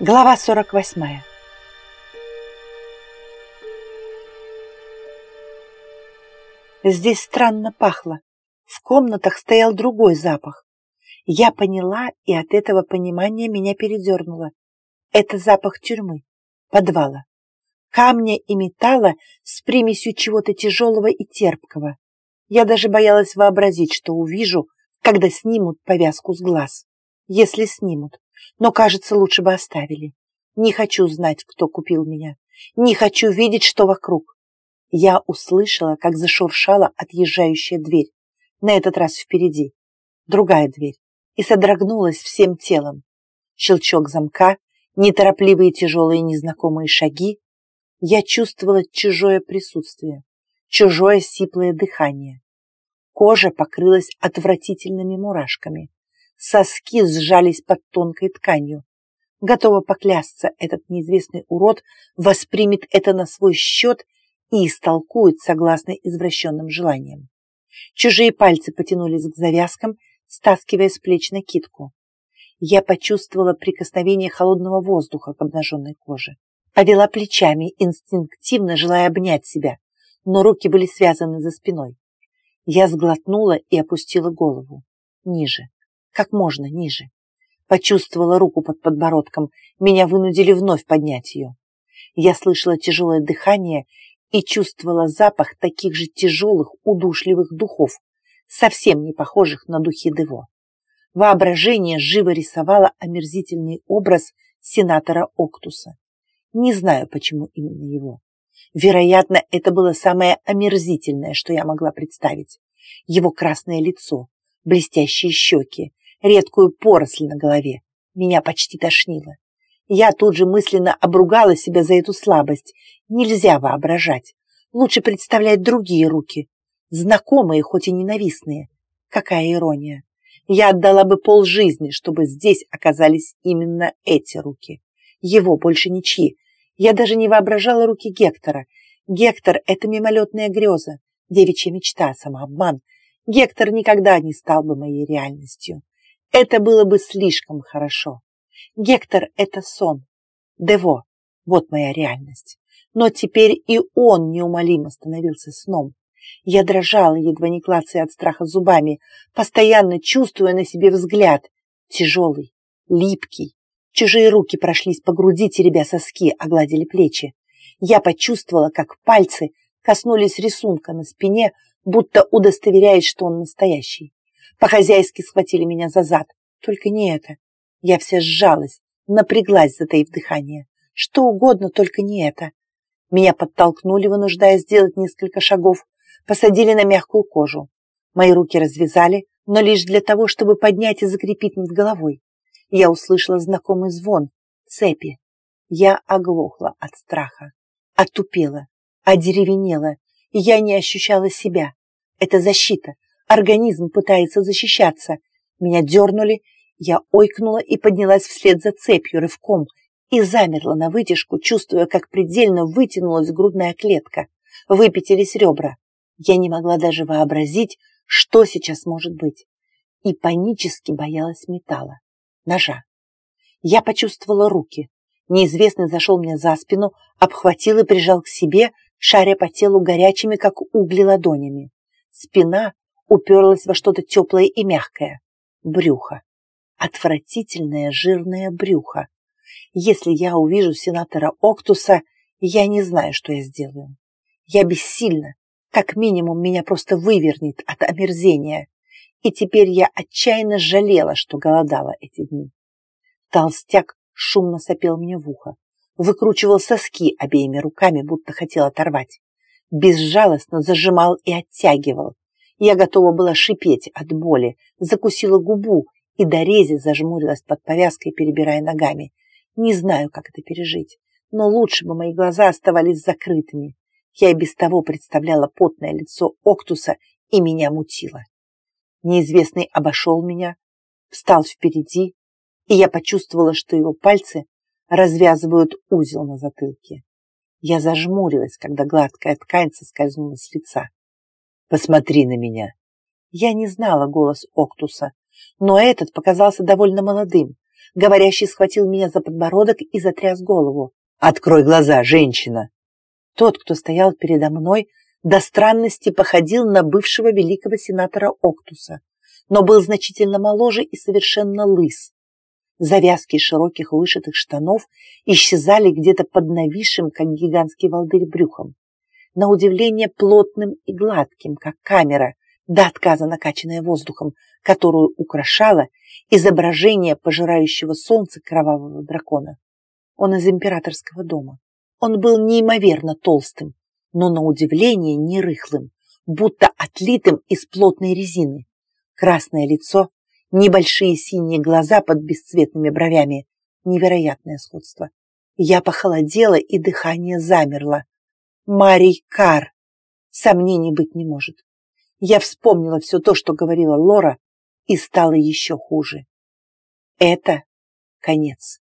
Глава 48 Здесь странно пахло. В комнатах стоял другой запах. Я поняла, и от этого понимания меня передернуло. Это запах тюрьмы, подвала, камня и металла с примесью чего-то тяжелого и терпкого. Я даже боялась вообразить, что увижу, когда снимут повязку с глаз. Если снимут но, кажется, лучше бы оставили. Не хочу знать, кто купил меня. Не хочу видеть, что вокруг. Я услышала, как зашуршала отъезжающая дверь. На этот раз впереди. Другая дверь. И содрогнулась всем телом. Щелчок замка, неторопливые тяжелые незнакомые шаги. Я чувствовала чужое присутствие, чужое сиплое дыхание. Кожа покрылась отвратительными мурашками. Соски сжались под тонкой тканью. Готова поклясться, этот неизвестный урод воспримет это на свой счет и истолкует согласно извращенным желаниям. Чужие пальцы потянулись к завязкам, стаскивая с плеч накидку. Я почувствовала прикосновение холодного воздуха к обнаженной коже. Повела плечами, инстинктивно желая обнять себя, но руки были связаны за спиной. Я сглотнула и опустила голову. Ниже как можно ниже. Почувствовала руку под подбородком, меня вынудили вновь поднять ее. Я слышала тяжелое дыхание и чувствовала запах таких же тяжелых, удушливых духов, совсем не похожих на духи Дево. Воображение живо рисовало омерзительный образ сенатора Октуса. Не знаю, почему именно его. Вероятно, это было самое омерзительное, что я могла представить. Его красное лицо, блестящие щеки, редкую поросль на голове. Меня почти тошнило. Я тут же мысленно обругала себя за эту слабость. Нельзя воображать. Лучше представлять другие руки. Знакомые, хоть и ненавистные. Какая ирония. Я отдала бы полжизни, чтобы здесь оказались именно эти руки. Его больше ничьи. Я даже не воображала руки Гектора. Гектор — это мимолетная греза, девичья мечта, самообман. Гектор никогда не стал бы моей реальностью. Это было бы слишком хорошо. Гектор — это сон. Дево — вот моя реальность. Но теперь и он неумолимо становился сном. Я дрожала, едва не клацая от страха зубами, постоянно чувствуя на себе взгляд. Тяжелый, липкий. Чужие руки прошлись по груди, теребя соски, огладили плечи. Я почувствовала, как пальцы коснулись рисунка на спине, будто удостоверяясь, что он настоящий. По-хозяйски схватили меня за зад. Только не это. Я вся сжалась, напряглась, затаив дыхание. Что угодно, только не это. Меня подтолкнули, вынуждая сделать несколько шагов, посадили на мягкую кожу. Мои руки развязали, но лишь для того, чтобы поднять и закрепить над головой. Я услышала знакомый звон, цепи. Я оглохла от страха, отупела, одеревенела, и я не ощущала себя. Это защита, Организм пытается защищаться. Меня дернули, я ойкнула и поднялась вслед за цепью рывком и замерла на вытяжку, чувствуя, как предельно вытянулась грудная клетка. Выпятились ребра. Я не могла даже вообразить, что сейчас может быть. И панически боялась металла, ножа. Я почувствовала руки. Неизвестный зашел мне за спину, обхватил и прижал к себе, шаря по телу горячими, как угли, ладонями. Спина уперлась во что-то теплое и мягкое. Брюхо. Отвратительное жирное брюхо. Если я увижу сенатора Октуса, я не знаю, что я сделаю. Я бессильна. Как минимум, меня просто вывернет от омерзения. И теперь я отчаянно жалела, что голодала эти дни. Толстяк шумно сопел мне в ухо. Выкручивал соски обеими руками, будто хотел оторвать. Безжалостно зажимал и оттягивал. Я готова была шипеть от боли, закусила губу и до рези зажмурилась под повязкой, перебирая ногами. Не знаю, как это пережить, но лучше бы мои глаза оставались закрытыми. Я и без того представляла потное лицо Октуса и меня мутило. Неизвестный обошел меня, встал впереди, и я почувствовала, что его пальцы развязывают узел на затылке. Я зажмурилась, когда гладкая ткань соскользнула с лица. Посмотри на меня. Я не знала голос Октуса, но этот показался довольно молодым. Говорящий схватил меня за подбородок и затряс голову. «Открой глаза, женщина!» Тот, кто стоял передо мной, до странности походил на бывшего великого сенатора Октуса, но был значительно моложе и совершенно лыс. Завязки широких вышитых штанов исчезали где-то под нависшим, как гигантский волдырь, брюхом. На удивление плотным и гладким, как камера, до отказа накачанная воздухом, которую украшало изображение пожирающего солнце кровавого дракона. Он из императорского дома. Он был неимоверно толстым, но на удивление не рыхлым, будто отлитым из плотной резины. Красное лицо, небольшие синие глаза под бесцветными бровями. Невероятное сходство. Я похолодела, и дыхание замерло. Марий Кар. Сомнений быть не может. Я вспомнила все то, что говорила Лора, и стало еще хуже. Это конец.